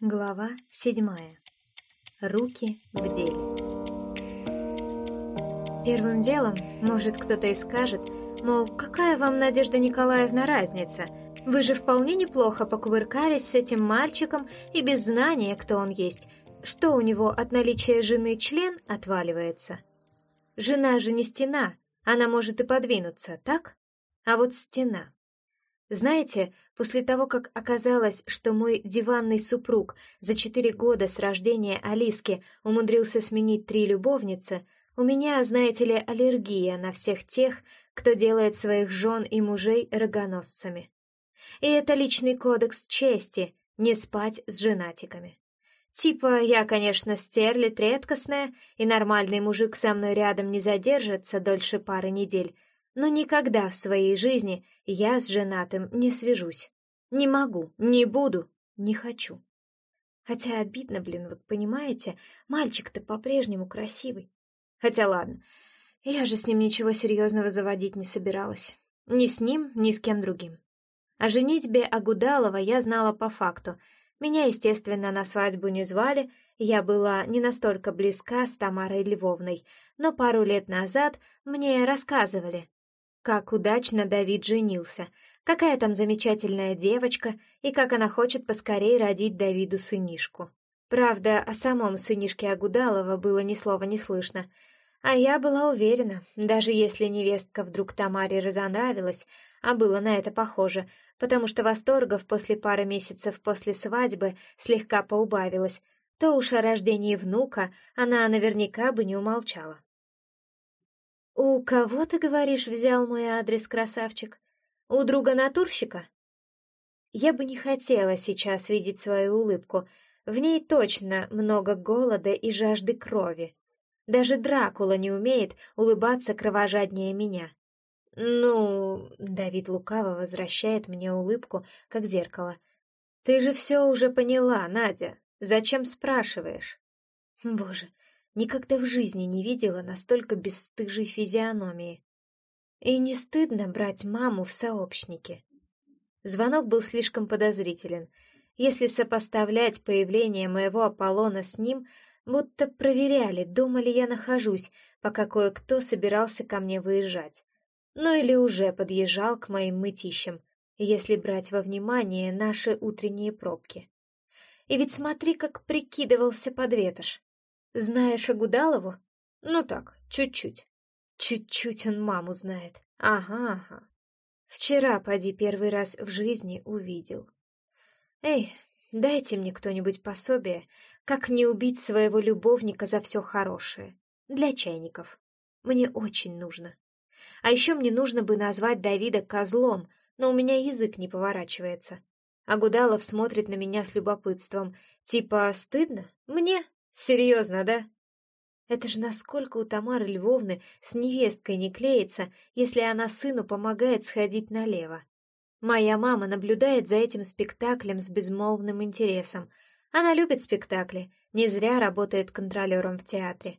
Глава седьмая. Руки в деле. Первым делом, может, кто-то и скажет, мол, какая вам, Надежда Николаевна, разница? Вы же вполне неплохо покувыркались с этим мальчиком и без знания, кто он есть. Что у него от наличия жены член отваливается? Жена же не стена, она может и подвинуться, так? А вот стена. Знаете, после того, как оказалось, что мой диванный супруг за четыре года с рождения Алиски умудрился сменить три любовницы, у меня, знаете ли, аллергия на всех тех, кто делает своих жен и мужей рогоносцами. И это личный кодекс чести — не спать с женатиками. Типа, я, конечно, стерлит редкостная, и нормальный мужик со мной рядом не задержится дольше пары недель, но никогда в своей жизни я с женатым не свяжусь. Не могу, не буду, не хочу. Хотя обидно, блин, вот понимаете, мальчик-то по-прежнему красивый. Хотя ладно, я же с ним ничего серьезного заводить не собиралась. Ни с ним, ни с кем другим. О женитьбе Агудалова я знала по факту. Меня, естественно, на свадьбу не звали, я была не настолько близка с Тамарой Львовной, но пару лет назад мне рассказывали, как удачно Давид женился, какая там замечательная девочка и как она хочет поскорей родить Давиду сынишку. Правда, о самом сынишке Агудалова было ни слова не слышно, а я была уверена, даже если невестка вдруг Тамаре разонравилась, а было на это похоже, потому что восторгов после пары месяцев после свадьбы слегка поубавилось, то уж о рождении внука она наверняка бы не умолчала. «У кого, ты говоришь, взял мой адрес, красавчик? У друга-натурщика?» Я бы не хотела сейчас видеть свою улыбку. В ней точно много голода и жажды крови. Даже Дракула не умеет улыбаться кровожаднее меня. «Ну...» — Давид лукаво возвращает мне улыбку, как зеркало. «Ты же все уже поняла, Надя. Зачем спрашиваешь?» «Боже, Никогда в жизни не видела настолько бесстыжей физиономии. И не стыдно брать маму в сообщники. Звонок был слишком подозрителен. Если сопоставлять появление моего Аполлона с ним, будто проверяли, дома ли я нахожусь, пока кое-кто собирался ко мне выезжать. Ну или уже подъезжал к моим мытищам, если брать во внимание наши утренние пробки. И ведь смотри, как прикидывался подветош. Знаешь Агудалову? Ну так, чуть-чуть. Чуть-чуть он маму знает. Ага, ага. Вчера, поди, первый раз в жизни увидел. Эй, дайте мне кто-нибудь пособие, как не убить своего любовника за все хорошее. Для чайников. Мне очень нужно. А еще мне нужно бы назвать Давида козлом, но у меня язык не поворачивается. Агудалов смотрит на меня с любопытством. Типа, стыдно? Мне? Серьезно, да? Это же насколько у Тамары Львовны с невесткой не клеится, если она сыну помогает сходить налево. Моя мама наблюдает за этим спектаклем с безмолвным интересом. Она любит спектакли, не зря работает контролером в театре.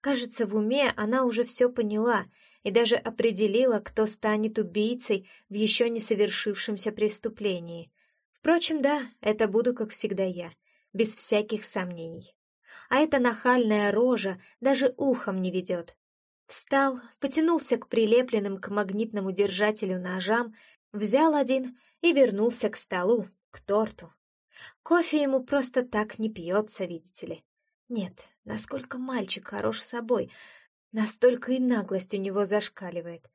Кажется, в уме она уже все поняла и даже определила, кто станет убийцей в еще не совершившемся преступлении. Впрочем, да, это буду, как всегда, я, без всяких сомнений а эта нахальная рожа даже ухом не ведет. Встал, потянулся к прилепленным к магнитному держателю ножам, взял один и вернулся к столу, к торту. Кофе ему просто так не пьется, видите ли. Нет, насколько мальчик хорош собой, настолько и наглость у него зашкаливает.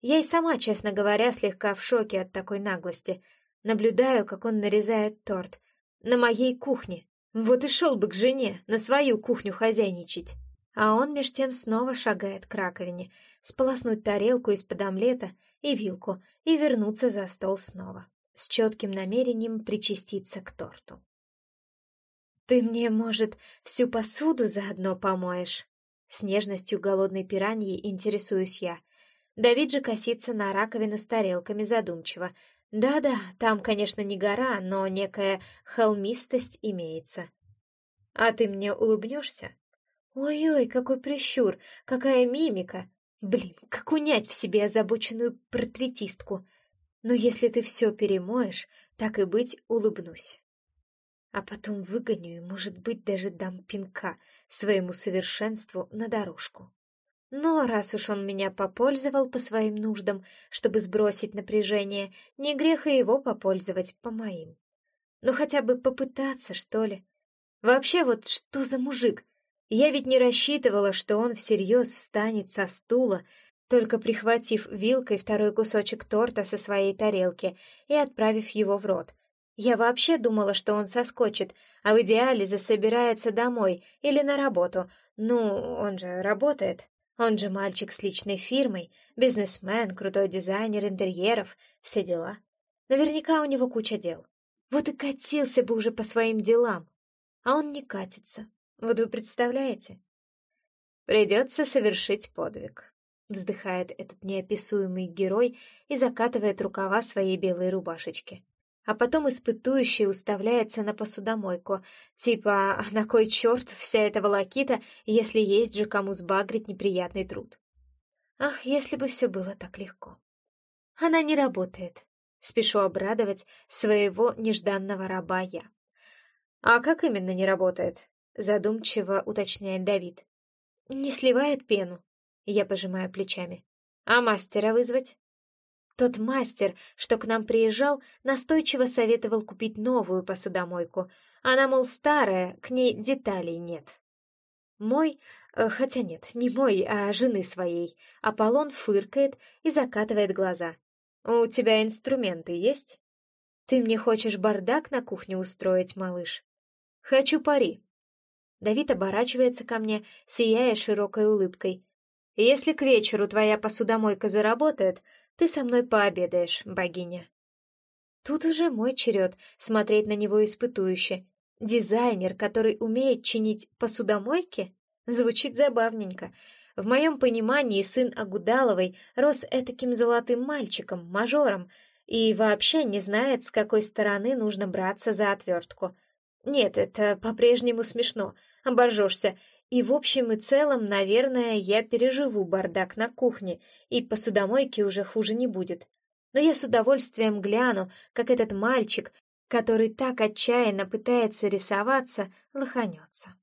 Я и сама, честно говоря, слегка в шоке от такой наглости. Наблюдаю, как он нарезает торт. На моей кухне, вот и шел бы к жене, на свою кухню хозяйничать. А он меж тем снова шагает к раковине, сполоснуть тарелку из-под омлета и вилку и вернуться за стол снова, с четким намерением причаститься к торту. «Ты мне, может, всю посуду заодно помоешь?» С нежностью голодной пираньи интересуюсь я. Давид же косится на раковину с тарелками задумчиво, да-да, там, конечно, не гора, но некая холмистость имеется. А ты мне улыбнешься? Ой-ой, какой прищур, какая мимика. Блин, как унять в себе озабоченную портретистку. Но если ты все перемоешь, так и быть, улыбнусь. а потом выгоню и, может быть, даже дам пинка своему совершенству на дорожку. Но раз уж он меня попользовал по своим нуждам, чтобы сбросить напряжение, не грех и его попользовать по моим. Ну хотя бы попытаться, что ли. Вообще вот что за мужик? Я ведь не рассчитывала, что он всерьез встанет со стула, только прихватив вилкой второй кусочек торта со своей тарелки и отправив его в рот. Я вообще думала, что он соскочит, а в идеале засобирается домой или на работу. Ну, он же работает. Он же мальчик с личной фирмой, бизнесмен, крутой дизайнер интерьеров, все дела. Наверняка у него куча дел. Вот и катился бы уже по своим делам. А он не катится. Вот вы представляете? Придется совершить подвиг. Вздыхает этот неописуемый герой и закатывает рукава своей белой рубашечки. А потом испытующий уставляется на посудомойку. Типа, «А на кой черт вся эта волокита, если есть же кому сбагрить неприятный труд? Ах, если бы все было так легко. Она не работает. Спешу обрадовать своего нежданного раба я. «А как именно не работает?» Задумчиво уточняет Давид. «Не сливает пену». Я пожимаю плечами. «А мастера вызвать?» Тот мастер, что к нам приезжал, настойчиво советовал купить новую посудомойку. Она, мол, старая, к ней деталей нет. Мой, э, хотя нет, не мой, а жены своей, Аполлон фыркает и закатывает глаза. «У тебя инструменты есть?» «Ты мне хочешь бардак на кухне устроить, малыш?» «Хочу пари». Давид оборачивается ко мне, сияя широкой улыбкой. «Если к вечеру твоя посудомойка заработает, ты со мной пообедаешь, богиня». Тут уже мой черед смотреть на него испытующе. Дизайнер, который умеет чинить посудомойки? Звучит забавненько. В моем понимании сын Агудаловой рос этаким золотым мальчиком, мажором, и вообще не знает, с какой стороны нужно браться за отвертку. Нет, это по-прежнему смешно, оборжешься. И в общем и целом, наверное, я переживу бардак на кухне, и посудомойке уже хуже не будет. Но я с удовольствием гляну, как этот мальчик, который так отчаянно пытается рисоваться, лоханется.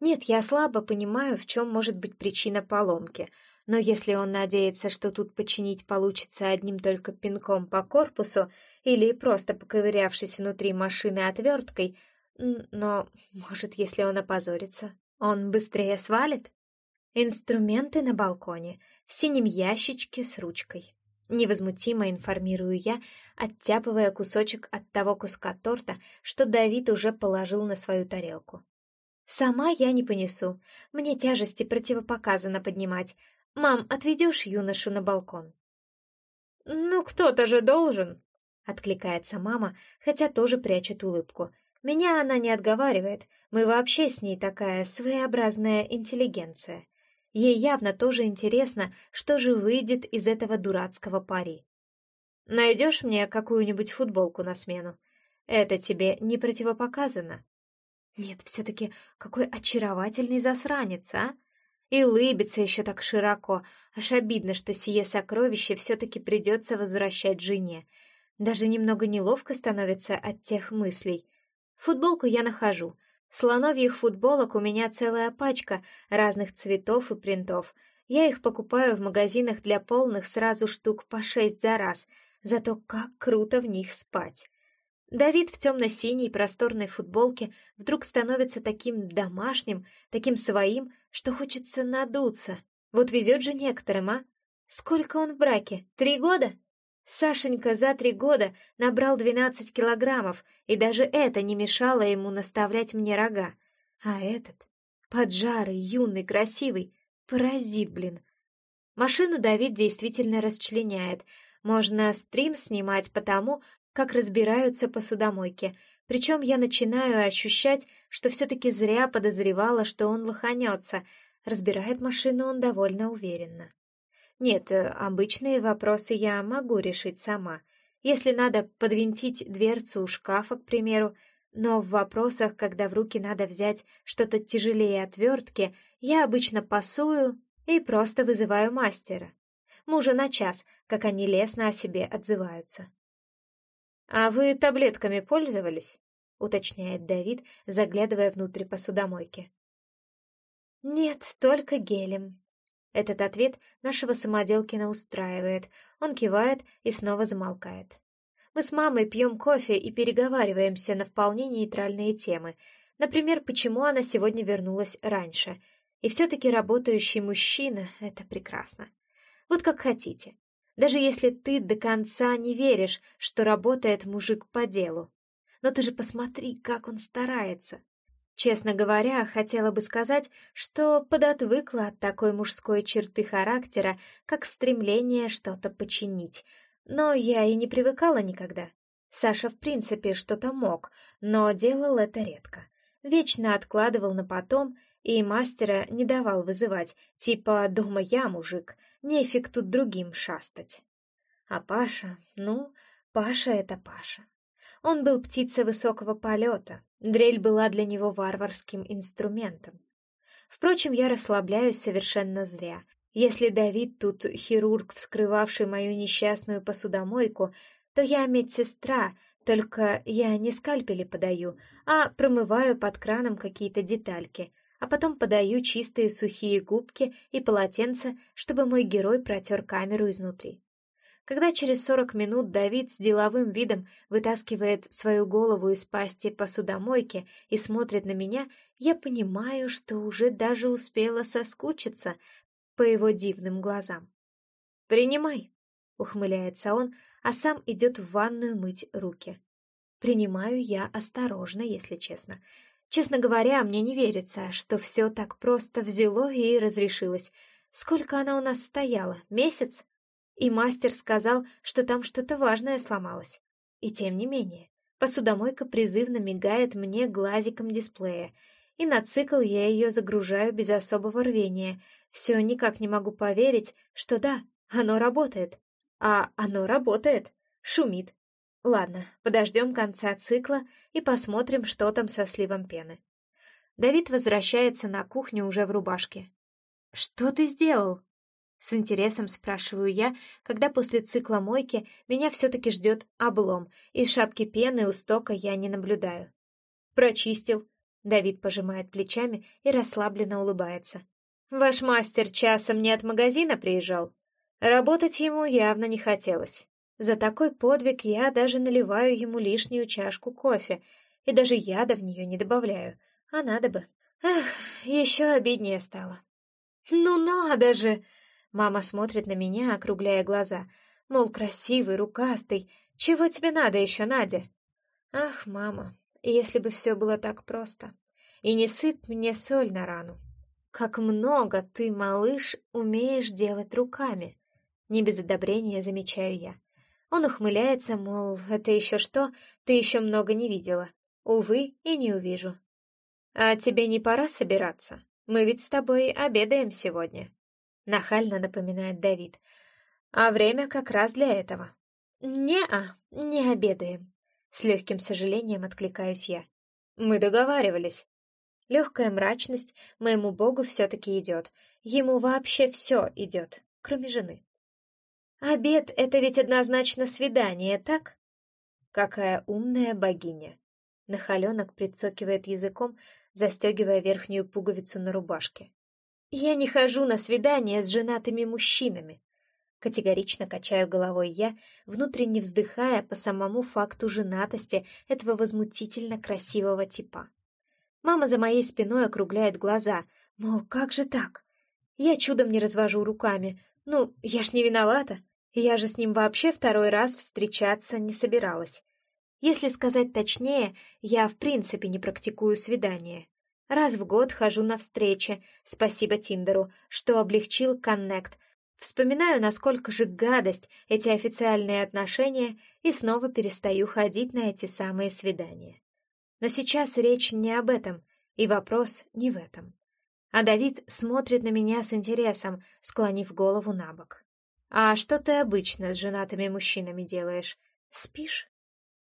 Нет, я слабо понимаю, в чем может быть причина поломки, но если он надеется, что тут починить получится одним только пинком по корпусу или просто поковырявшись внутри машины отверткой, но, может, если он опозорится, он быстрее свалит? Инструменты на балконе, в синем ящичке с ручкой. Невозмутимо информирую я, оттяпывая кусочек от того куска торта, что Давид уже положил на свою тарелку. Сама я не понесу. Мне тяжести противопоказано поднимать. Мам, отведешь юношу на балкон? Ну, кто-то же должен, откликается мама, хотя тоже прячет улыбку. Меня она не отговаривает. Мы вообще с ней такая своеобразная интеллигенция. Ей явно тоже интересно, что же выйдет из этого дурацкого пари. Найдешь мне какую-нибудь футболку на смену? Это тебе не противопоказано. Нет, все-таки какой очаровательный засранец, а? И улыбится еще так широко, аж обидно, что сие сокровище все-таки придется возвращать жене. Даже немного неловко становится от тех мыслей. Футболку я нахожу. Слоновьих футболок у меня целая пачка разных цветов и принтов. Я их покупаю в магазинах для полных сразу штук по шесть за раз, зато как круто в них спать. Давид в темно-синей просторной футболке вдруг становится таким домашним, таким своим, что хочется надуться. Вот везет же некоторым, а? Сколько он в браке? Три года? Сашенька за три года набрал двенадцать килограммов, и даже это не мешало ему наставлять мне рога. А этот, поджарый, юный, красивый, паразит, блин. Машину Давид действительно расчленяет. Можно стрим снимать потому, как разбираются посудомойки, причем я начинаю ощущать, что все-таки зря подозревала, что он лоханется. Разбирает машину он довольно уверенно. Нет, э, обычные вопросы я могу решить сама. Если надо подвинтить дверцу у шкафа, к примеру, но в вопросах, когда в руки надо взять что-то тяжелее отвертки, я обычно пасую и просто вызываю мастера. Мужа на час, как они лестно о себе отзываются. «А вы таблетками пользовались?» — уточняет Давид, заглядывая внутрь посудомойки. «Нет, только гелем». Этот ответ нашего самоделкина устраивает. Он кивает и снова замолкает. Мы с мамой пьем кофе и переговариваемся на вполне нейтральные темы. Например, почему она сегодня вернулась раньше. И все-таки работающий мужчина — это прекрасно. Вот как хотите. Даже если ты до конца не веришь, что работает мужик по делу. Но ты же посмотри, как он старается. Честно говоря, хотела бы сказать, что подотвыкла от такой мужской черты характера, как стремление что-то починить. Но я и не привыкала никогда. Саша в принципе что-то мог, но делал это редко. Вечно откладывал на потом и мастера не давал вызывать, типа «дома я мужик», нефиг тут другим шастать. А Паша, ну, Паша — это Паша. Он был птица высокого полета, дрель была для него варварским инструментом. Впрочем, я расслабляюсь совершенно зря. Если Давид тут хирург, вскрывавший мою несчастную посудомойку, то я медсестра, только я не скальпели подаю, а промываю под краном какие-то детальки, а потом подаю чистые сухие губки и полотенце, чтобы мой герой протер камеру изнутри. Когда через сорок минут Давид с деловым видом вытаскивает свою голову из пасти посудомойки и смотрит на меня, я понимаю, что уже даже успела соскучиться по его дивным глазам. «Принимай», — ухмыляется он, а сам идет в ванную мыть руки. Принимаю я осторожно, если честно. Честно говоря, мне не верится, что все так просто взяло и разрешилось. Сколько она у нас стояла? Месяц? И мастер сказал, что там что-то важное сломалось. И тем не менее, посудомойка призывно мигает мне глазиком дисплея, и на цикл я ее загружаю без особого рвения. Все никак не могу поверить, что да, оно работает. А оно работает. Шумит. Ладно, подождем конца цикла и посмотрим, что там со сливом пены. Давид возвращается на кухню уже в рубашке. «Что ты сделал?» С интересом спрашиваю я, когда после цикла мойки меня все-таки ждет облом, и шапки пены у стока я не наблюдаю. «Прочистил», — Давид пожимает плечами и расслабленно улыбается. «Ваш мастер часом не от магазина приезжал? Работать ему явно не хотелось. За такой подвиг я даже наливаю ему лишнюю чашку кофе, и даже яда в нее не добавляю, а надо бы. Эх, еще обиднее стало». «Ну надо же!» Мама смотрит на меня, округляя глаза. Мол, красивый, рукастый. Чего тебе надо еще, Надя? Ах, мама, если бы все было так просто. И не сыпь мне соль на рану. Как много ты, малыш, умеешь делать руками. Не без одобрения замечаю я. Он ухмыляется, мол, это еще что, ты еще много не видела. Увы, и не увижу. А тебе не пора собираться? Мы ведь с тобой обедаем сегодня. Нахально напоминает Давид. А время как раз для этого. Не-а, не обедаем. С легким сожалением откликаюсь я. Мы договаривались. Легкая мрачность моему богу все-таки идет. Ему вообще все идет, кроме жены. Обед — это ведь однозначно свидание, так? Какая умная богиня. Нахаленок прицокивает языком, застегивая верхнюю пуговицу на рубашке. «Я не хожу на свидания с женатыми мужчинами», категорично качаю головой я, внутренне вздыхая по самому факту женатости этого возмутительно красивого типа. Мама за моей спиной округляет глаза, мол, как же так? Я чудом не развожу руками. Ну, я ж не виновата. Я же с ним вообще второй раз встречаться не собиралась. Если сказать точнее, я в принципе не практикую свидания. Раз в год хожу на встречи, спасибо Тиндеру, что облегчил коннект. Вспоминаю, насколько же гадость эти официальные отношения, и снова перестаю ходить на эти самые свидания. Но сейчас речь не об этом, и вопрос не в этом. А Давид смотрит на меня с интересом, склонив голову на бок. «А что ты обычно с женатыми мужчинами делаешь? Спишь?»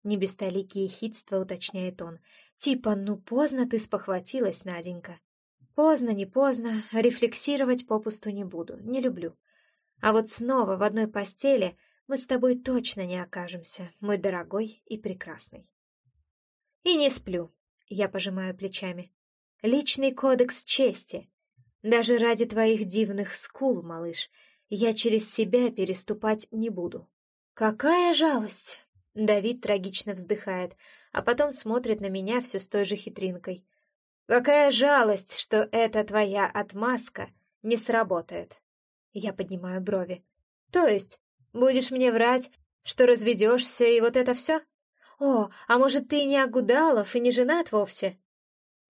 Не без толики ехидства уточняет он. Типа, ну поздно ты спохватилась, Наденька. Поздно, не поздно, рефлексировать попусту не буду, не люблю. А вот снова в одной постели мы с тобой точно не окажемся, мой дорогой и прекрасный. И не сплю. Я пожимаю плечами. Личный кодекс чести. Даже ради твоих дивных скул, малыш, я через себя переступать не буду. Какая жалость! Давид трагично вздыхает, а потом смотрит на меня все с той же хитринкой. Какая жалость, что эта твоя отмазка не сработает. Я поднимаю брови. То есть, будешь мне врать, что разведешься и вот это все? О, а может, ты не Агудалов и не женат вовсе?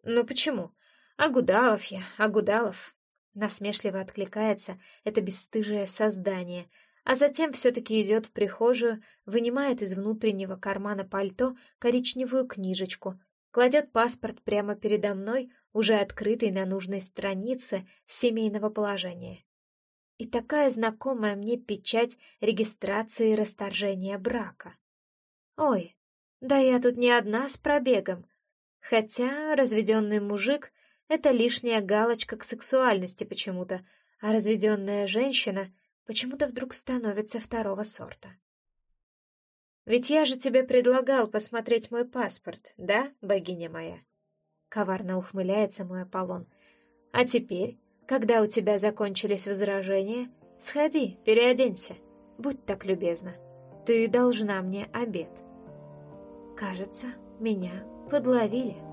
Ну почему? Агудалов я, Агудалов. Насмешливо откликается это бесстыжее создание, а затем все-таки идет в прихожую, вынимает из внутреннего кармана пальто коричневую книжечку, кладет паспорт прямо передо мной, уже открытый на нужной странице семейного положения. И такая знакомая мне печать регистрации расторжения брака. Ой, да я тут не одна с пробегом. Хотя разведенный мужик — это лишняя галочка к сексуальности почему-то, а разведенная женщина почему-то вдруг становится второго сорта. Ведь я же тебе предлагал посмотреть мой паспорт, да, богиня моя? Коварно ухмыляется мой Аполлон. А теперь, когда у тебя закончились возражения, сходи, переоденься. Будь так любезна. Ты должна мне обед. Кажется, меня подловили.